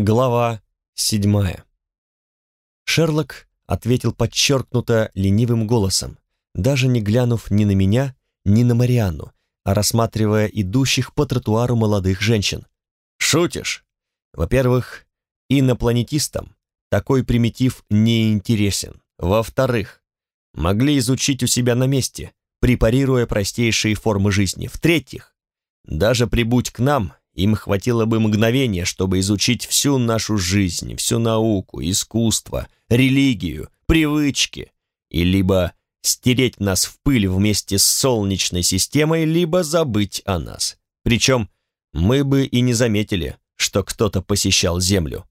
Глава седьмая. Шерлок ответил подчеркнуто ленивым голосом, даже не глянув ни на меня, ни на Марианну, а рассматривая идущих по тротуару молодых женщин. «Шутишь? Во-первых, инопланетистам такой примитив не интересен. Во-вторых, могли изучить у себя на месте, препарируя простейшие формы жизни. В-третьих, даже прибудь к нам, им хватило бы мгновения, чтобы изучить всю нашу жизнь, всю науку, искусство, религию, привычки, и либо стереть нас в пыль вместе с Солнечной системой, либо забыть о нас. Причем мы бы и не заметили, что кто-то посещал Землю.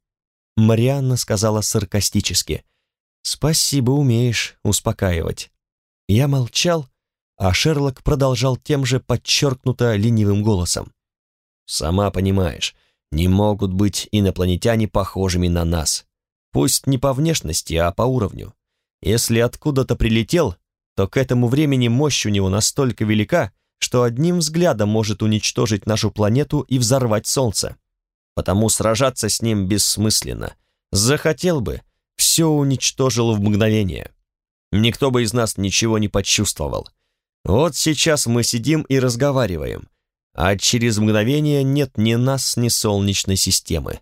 Марианна сказала саркастически. «Спасибо, умеешь успокаивать». Я молчал, а Шерлок продолжал тем же подчеркнуто ленивым голосом. Сама понимаешь, не могут быть инопланетяне похожими на нас. Пусть не по внешности, а по уровню. Если откуда-то прилетел, то к этому времени мощь у него настолько велика, что одним взглядом может уничтожить нашу планету и взорвать Солнце. Потому сражаться с ним бессмысленно. Захотел бы, все уничтожил в мгновение. Никто бы из нас ничего не почувствовал. Вот сейчас мы сидим и разговариваем, а через мгновение нет ни нас, ни Солнечной системы.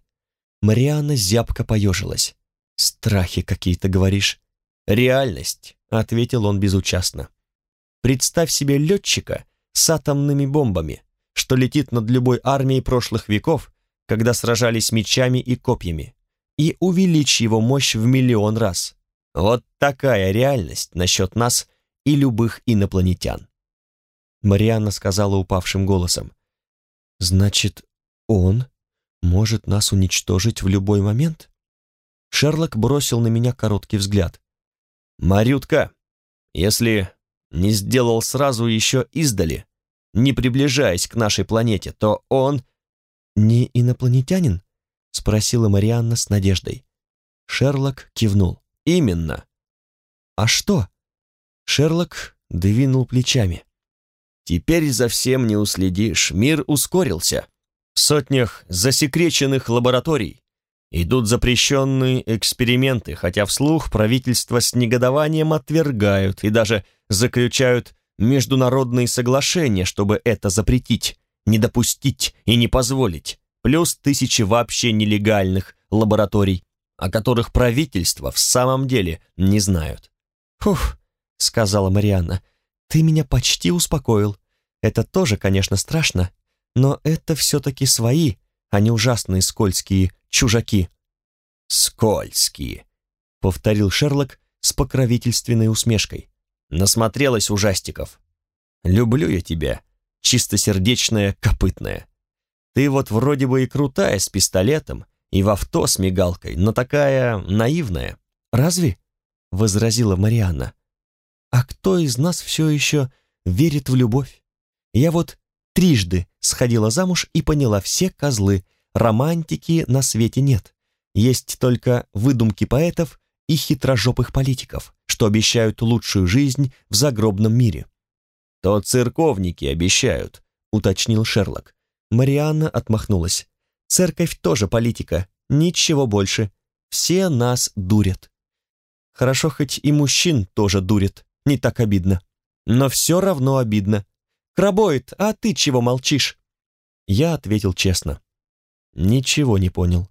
Марианна зябко поежилась. «Страхи какие-то, говоришь?» «Реальность», — ответил он безучастно. «Представь себе летчика с атомными бомбами, что летит над любой армией прошлых веков, когда сражались мечами и копьями, и увеличь его мощь в миллион раз. Вот такая реальность насчет нас и любых инопланетян. Марианна сказала упавшим голосом. «Значит, он может нас уничтожить в любой момент?» Шерлок бросил на меня короткий взгляд. «Марютка, если не сделал сразу еще издали, не приближаясь к нашей планете, то он...» «Не инопланетянин?» — спросила Марианна с надеждой. Шерлок кивнул. «Именно». «А что?» Шерлок двинул плечами. Теперь за всем не уследишь, мир ускорился. В сотнях засекреченных лабораторий идут запрещенные эксперименты, хотя вслух правительства с негодованием отвергают и даже заключают международные соглашения, чтобы это запретить, не допустить и не позволить, плюс тысячи вообще нелегальных лабораторий, о которых правительства в самом деле не знают. «Фух», — сказала Марианна, — ты меня почти успокоил. Это тоже, конечно, страшно, но это все-таки свои, а не ужасные скользкие чужаки». «Скользкие», — повторил Шерлок с покровительственной усмешкой. «Насмотрелась ужастиков. Люблю я тебя, чистосердечная копытная. Ты вот вроде бы и крутая с пистолетом, и в авто с мигалкой, но такая наивная». «Разве?» — возразила Марианна. А кто из нас все еще верит в любовь? Я вот трижды сходила замуж и поняла, все козлы, романтики на свете нет. Есть только выдумки поэтов и хитрожопых политиков, что обещают лучшую жизнь в загробном мире. «То церковники обещают», — уточнил Шерлок. Марианна отмахнулась. «Церковь тоже политика, ничего больше. Все нас дурят». Хорошо, хоть и мужчин тоже дурят не так обидно. Но все равно обидно. «Крабоид, а ты чего молчишь?» Я ответил честно. Ничего не понял.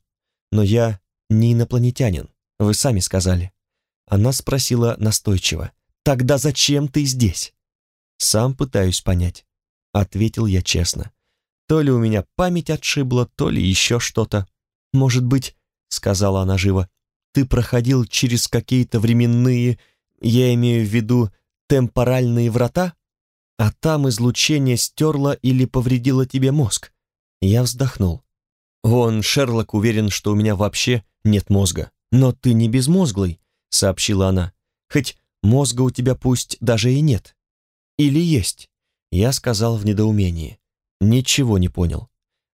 Но я не инопланетянин, вы сами сказали. Она спросила настойчиво. «Тогда зачем ты здесь?» «Сам пытаюсь понять», — ответил я честно. То ли у меня память отшибла, то ли еще что-то. «Может быть», — сказала она живо, — «ты проходил через какие-то временные я имею в виду темпоральные врата, а там излучение стерло или повредило тебе мозг. Я вздохнул. Вон, Шерлок уверен, что у меня вообще нет мозга. Но ты не безмозглый, сообщила она. Хоть мозга у тебя пусть даже и нет. Или есть? Я сказал в недоумении. Ничего не понял.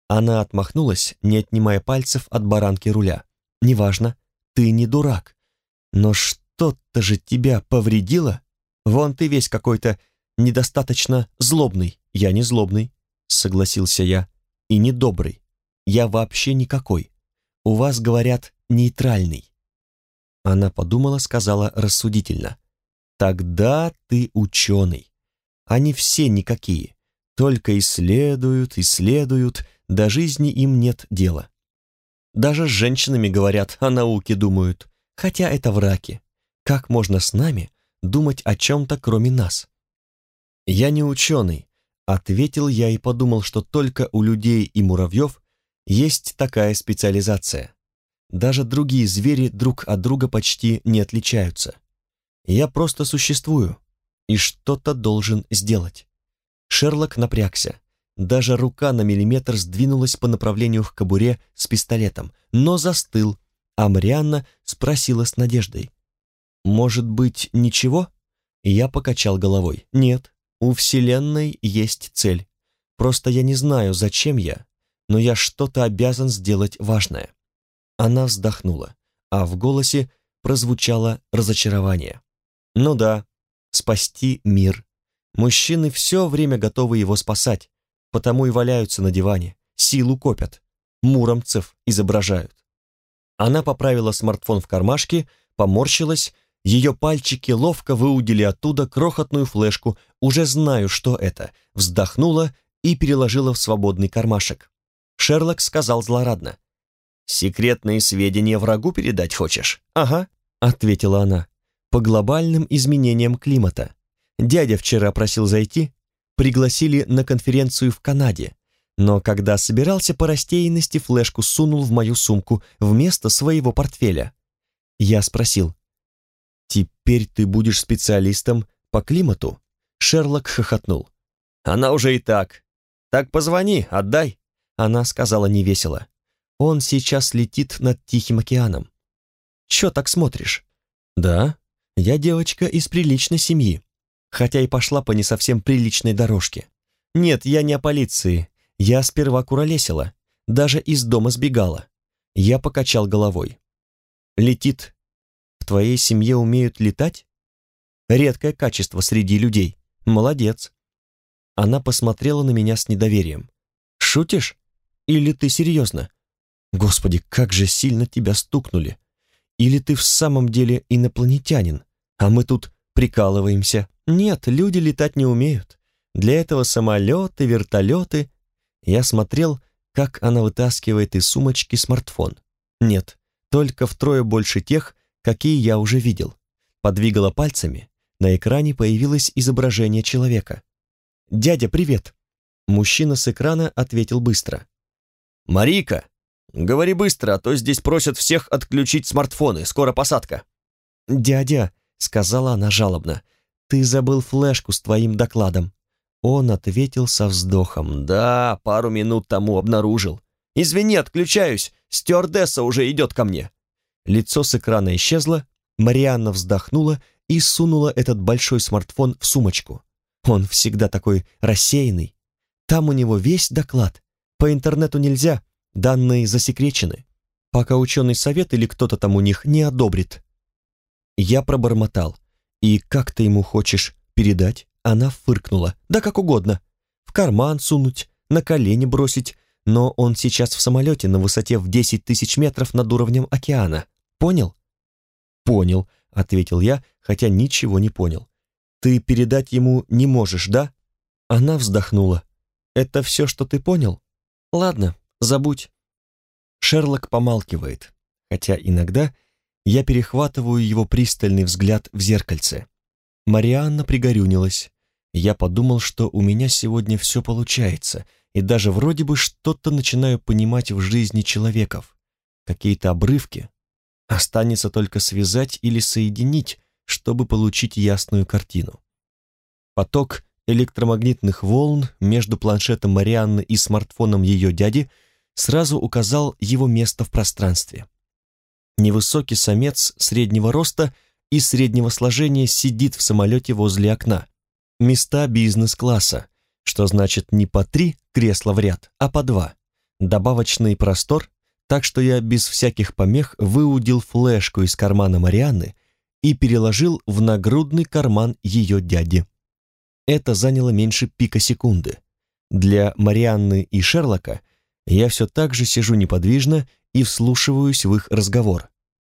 Она отмахнулась, не отнимая пальцев от баранки руля. «Неважно, ты не дурак. Но что что-то же тебя повредило? Вон ты весь какой-то недостаточно злобный. Я не злобный, согласился я, и не добрый. Я вообще никакой. у вас, говорят, нейтральный». Она подумала, сказала рассудительно. «Тогда ты ученый. Они все никакие, только исследуют, исследуют, до жизни им нет дела. Даже с женщинами говорят, о науке думают, хотя это враки. Как можно с нами думать о чем-то, кроме нас?» «Я не ученый», — ответил я и подумал, что только у людей и муравьев есть такая специализация. Даже другие звери друг от друга почти не отличаются. Я просто существую и что-то должен сделать. Шерлок напрягся. Даже рука на миллиметр сдвинулась по направлению к кобуре с пистолетом, но застыл, а Марианна спросила с надеждой. «Может быть, ничего?» Я покачал головой. «Нет, у Вселенной есть цель. Просто я не знаю, зачем я, но я что-то обязан сделать важное». Она вздохнула, а в голосе прозвучало разочарование. «Ну да, спасти мир. Мужчины все время готовы его спасать, потому и валяются на диване, силу копят, муромцев изображают». Она поправила смартфон в кармашке, поморщилась ее пальчики ловко выудили оттуда крохотную флешку, уже знаю, что это, вздохнула и переложила в свободный кармашек. Шерлок сказал злорадно. «Секретные сведения врагу передать хочешь?» «Ага», — ответила она. «По глобальным изменениям климата. Дядя вчера просил зайти, пригласили на конференцию в Канаде, но когда собирался по растерянности, флешку сунул в мою сумку вместо своего портфеля. Я спросил, «Теперь ты будешь специалистом по климату?» Шерлок хохотнул. «Она уже и так. Так позвони, отдай». Она сказала невесело. «Он сейчас летит над Тихим океаном». «Чё так смотришь?» «Да, я девочка из приличной семьи, хотя и пошла по не совсем приличной дорожке. Нет, я не о полиции. Я сперва куролесила, даже из дома сбегала. Я покачал головой. Летит твоей семье умеют летать? Редкое качество среди людей. Молодец. Она посмотрела на меня с недоверием. Шутишь? Или ты серьезно? Господи, как же сильно тебя стукнули. Или ты в самом деле инопланетянин, а мы тут прикалываемся. Нет, люди летать не умеют. Для этого самолеты, вертолеты. Я смотрел, как она вытаскивает из сумочки смартфон. Нет, только втрое больше тех, какие я уже видел. Подвигала пальцами, на экране появилось изображение человека. «Дядя, привет!» Мужчина с экрана ответил быстро. «Марика, говори быстро, а то здесь просят всех отключить смартфоны, скоро посадка». «Дядя», — сказала она жалобно, — «ты забыл флешку с твоим докладом». Он ответил со вздохом. «Да, пару минут тому обнаружил. Извини, отключаюсь, стюардесса уже идет ко мне». Лицо с экрана исчезло, Марианна вздохнула и сунула этот большой смартфон в сумочку. Он всегда такой рассеянный. Там у него весь доклад. По интернету нельзя, данные засекречены. Пока ученый совет или кто-то там у них не одобрит. Я пробормотал. «И как ты ему хочешь передать?» Она фыркнула. «Да как угодно. В карман сунуть, на колени бросить, но он сейчас в самолете на высоте в 10 тысяч метров над уровнем океана. Понял?» «Понял», — ответил я, хотя ничего не понял. «Ты передать ему не можешь, да?» Она вздохнула. «Это все, что ты понял? Ладно, забудь». Шерлок помалкивает, хотя иногда я перехватываю его пристальный взгляд в зеркальце. Марианна пригорюнилась. Я подумал, что у меня сегодня все получается, и даже вроде бы что-то начинаю понимать в жизни человеков. Какие-то обрывки, Останется только связать или соединить, чтобы получить ясную картину. Поток электромагнитных волн между планшетом Марианны и смартфоном ее дяди сразу указал его место в пространстве. Невысокий самец среднего роста и среднего сложения сидит в самолете возле окна. Места бизнес-класса, что значит не по три кресла в ряд, а по два. Добавочный простор так что я без всяких помех выудил флешку из кармана Марианны и переложил в нагрудный карман ее дяди. Это заняло меньше пика секунды. Для Марианны и Шерлока я все так же сижу неподвижно и вслушиваюсь в их разговор.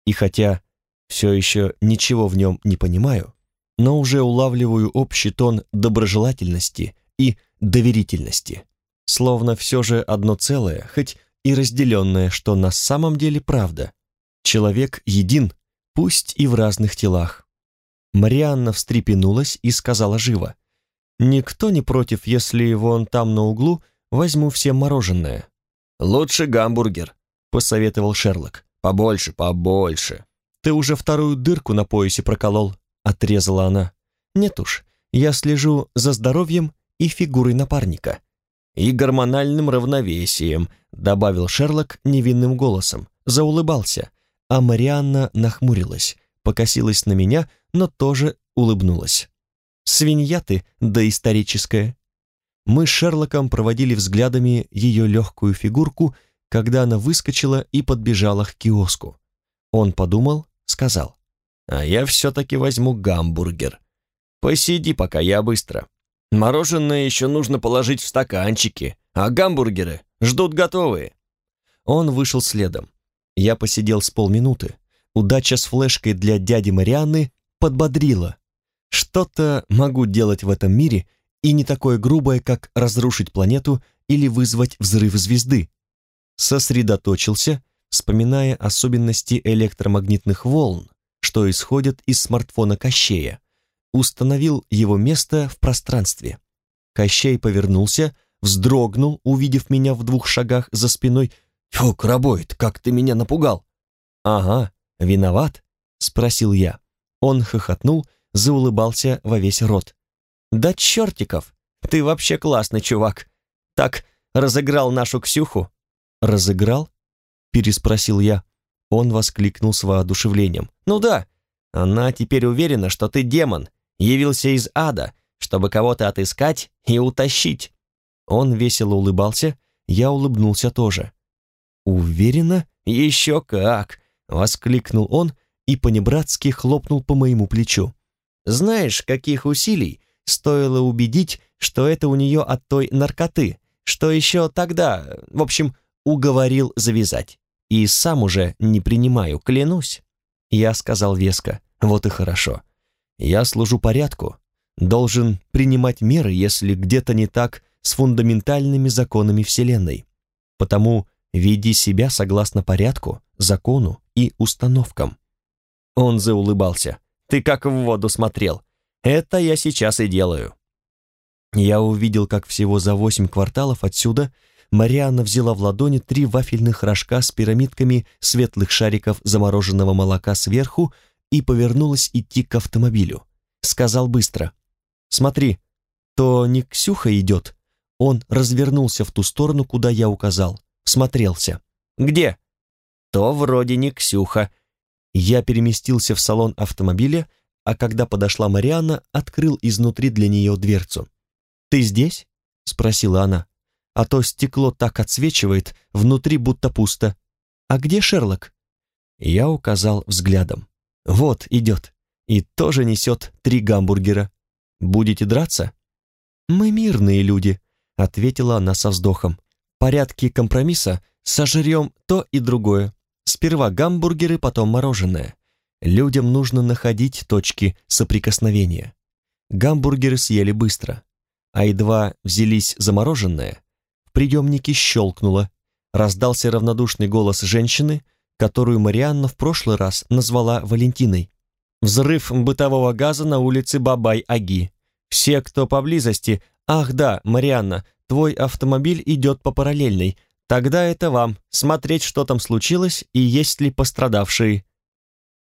И хотя все еще ничего в нем не понимаю, но уже улавливаю общий тон доброжелательности и доверительности. Словно все же одно целое, хоть и разделенное, что на самом деле правда. Человек един, пусть и в разных телах. Марианна встрепенулась и сказала живо. «Никто не против, если вон там на углу возьму всем мороженое». «Лучше гамбургер», — посоветовал Шерлок. «Побольше, побольше». «Ты уже вторую дырку на поясе проколол», — отрезала она. «Нет уж, я слежу за здоровьем и фигурой напарника». «И гормональным равновесием», — добавил Шерлок невинным голосом. Заулыбался, а Марианна нахмурилась, покосилась на меня, но тоже улыбнулась. «Свинья ты, доисторическая!» Мы с Шерлоком проводили взглядами ее легкую фигурку, когда она выскочила и подбежала к киоску. Он подумал, сказал, «А я все-таки возьму гамбургер. Посиди пока, я быстро. Мороженое еще нужно положить в стаканчики, а гамбургеры ждут готовые». Он вышел следом. Я посидел с полминуты. Удача с флешкой для дяди Марианны подбодрила. Что-то могу делать в этом мире, и не такое грубое, как разрушить планету или вызвать взрыв звезды. Сосредоточился, вспоминая особенности электромагнитных волн, что исходят из смартфона Кощея. Установил его место в пространстве. Кощей повернулся, вздрогнул, увидев меня в двух шагах за спиной. «Фу, крабоид, как ты меня напугал!» «Ага, виноват?» — спросил я. Он хохотнул, заулыбался во весь рот. «Да чертиков! Ты вообще классный чувак! Так, разыграл нашу Ксюху!» «Разыграл?» — переспросил я. Он воскликнул с воодушевлением. «Ну да, она теперь уверена, что ты демон, явился из ада, чтобы кого-то отыскать и утащить». Он весело улыбался, я улыбнулся тоже. «Уверена? Еще как!» — воскликнул он и понебратски хлопнул по моему плечу. «Знаешь, каких усилий стоило убедить, что это у нее от той наркоты, что еще тогда, в общем, уговорил завязать. И сам уже не принимаю, клянусь». Я сказал веско, вот и хорошо. Я служу порядку, должен принимать меры, если где-то не так с фундаментальными законами Вселенной. Потому веди себя согласно порядку, закону и установкам. Он заулыбался. «Ты как в воду смотрел. Это я сейчас и делаю». Я увидел, как всего за восемь кварталов отсюда Марианна взяла в ладони три вафельных рожка с пирамидками светлых шариков замороженного молока сверху и повернулась идти к автомобилю. Сказал быстро. «Смотри, то не Ксюха идет». Он развернулся в ту сторону, куда я указал. Смотрелся. «Где?» «То вроде не Ксюха», я переместился в салон автомобиля, а когда подошла Марианна, открыл изнутри для нее дверцу. «Ты здесь?» — спросила она. «А то стекло так отсвечивает, внутри будто пусто. А где Шерлок?» Я указал взглядом. «Вот, идет. И тоже несет три гамбургера. Будете драться?» «Мы мирные люди», — ответила она со вздохом. «В порядке компромисса сожрем то и другое. Сперва гамбургеры, потом мороженое. Людям нужно находить точки соприкосновения. Гамбургеры съели быстро, а едва взялись за мороженое, в приемнике щелкнуло, раздался равнодушный голос женщины, которую Марианна в прошлый раз назвала Валентиной. Взрыв бытового газа на улице Бабай-Аги. Все, кто поблизости, ах да, Марианна, твой автомобиль идет по параллельной, Тогда это вам смотреть, что там случилось и есть ли пострадавшие.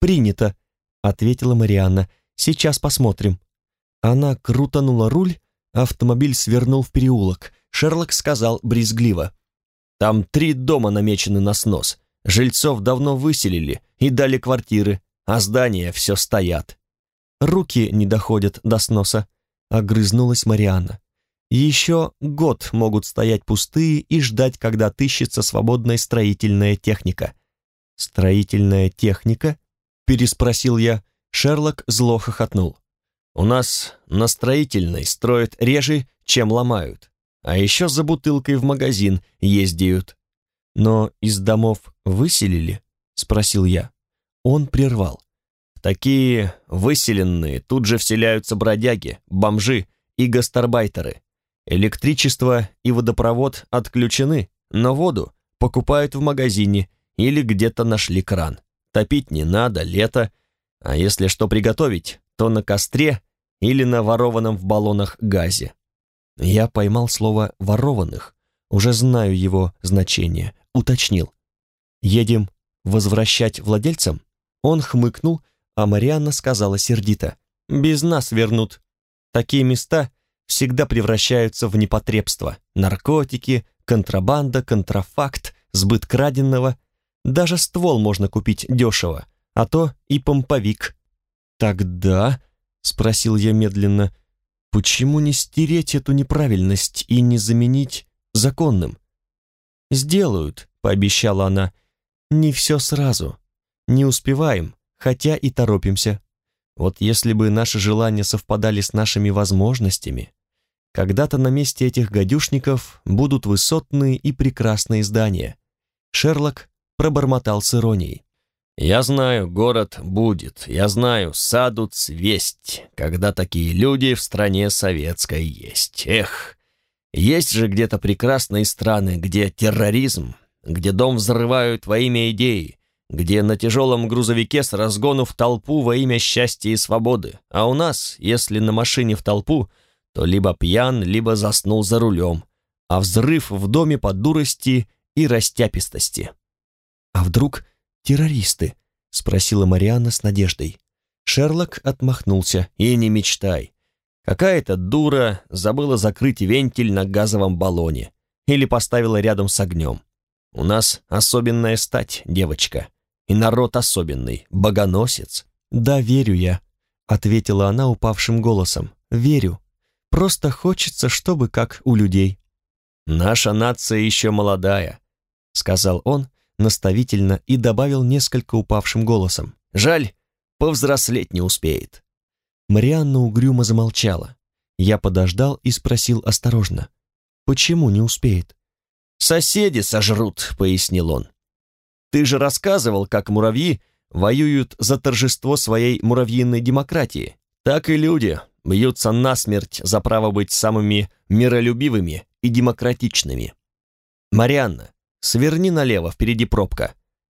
Принято, ответила Марианна. Сейчас посмотрим. Она крутанула руль, автомобиль свернул в переулок. Шерлок сказал брезгливо. Там три дома намечены на снос. Жильцов давно выселили и дали квартиры, а здания все стоят. Руки не доходят до сноса, огрызнулась Марианна. Еще год могут стоять пустые и ждать, когда отыщется свободная строительная техника. «Строительная техника?» — переспросил я. Шерлок зло хохотнул. «У нас на строительной строят реже, чем ломают. А еще за бутылкой в магазин ездят. «Но из домов выселили?» — спросил я. Он прервал. «Такие выселенные тут же вселяются бродяги, бомжи и гастарбайтеры. Электричество и водопровод отключены, но воду покупают в магазине или где-то нашли кран. Топить не надо, лето, а если что приготовить, то на костре или на ворованном в баллонах газе. Я поймал слово «ворованных», уже знаю его значение, уточнил. «Едем возвращать владельцам?» Он хмыкнул, а Марианна сказала сердито. «Без нас вернут. Такие места всегда превращаются в непотребство. Наркотики, контрабанда, контрафакт, сбыт краденного. Даже ствол можно купить дешево, а то и помповик». «Тогда», — спросил я медленно, — «почему не стереть эту неправильность и не заменить законным?» «Сделают», — пообещала она, — «не все сразу. Не успеваем, хотя и торопимся. Вот если бы наши желания совпадали с нашими возможностями, когда-то на месте этих гадюшников будут высотные и прекрасные здания». Шерлок пробормотал с иронией. «Я знаю, город будет, я знаю, саду цвесть, когда такие люди в стране советской есть. Эх, есть же где-то прекрасные страны, где терроризм, где дом взрывают во имя идеи, где на тяжелом грузовике с разгону в толпу во имя счастья и свободы. А у нас, если на машине в толпу, то либо пьян, либо заснул за рулем, а взрыв в доме по дурости и растяпистости. А вдруг террористы?» — спросила Марианна с надеждой. Шерлок отмахнулся. «И не мечтай. Какая-то дура забыла закрыть вентиль на газовом баллоне или поставила рядом с огнем. У нас особенная стать, девочка, и народ особенный, богоносец». «Да, верю я», — ответила она упавшим голосом. «Верю. Просто хочется, чтобы как у людей». «Наша нация еще молодая», — сказал он, наставительно и добавил несколько упавшим голосом. «Жаль, повзрослеть не успеет». Марианна угрюмо замолчала. Я подождал и спросил осторожно. «Почему не успеет?» «Соседи сожрут», — пояснил он. «Ты же рассказывал, как муравьи воюют за торжество своей муравьиной демократии. Так и люди бьются насмерть за право быть самыми миролюбивыми и демократичными. Марианна, Сверни налево, впереди пробка.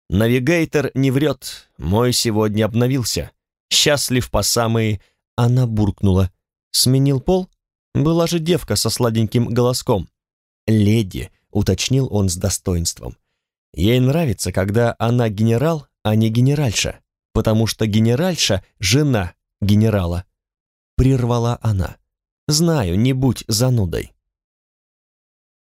Навигейтор не врет, мой сегодня обновился. Счастлив по самые...» Она буркнула. «Сменил пол? Была же девка со сладеньким голоском». «Леди», — уточнил он с достоинством. «Ей нравится, когда она генерал, а не генеральша, потому что генеральша — жена генерала». Прервала она. «Знаю, не будь занудой».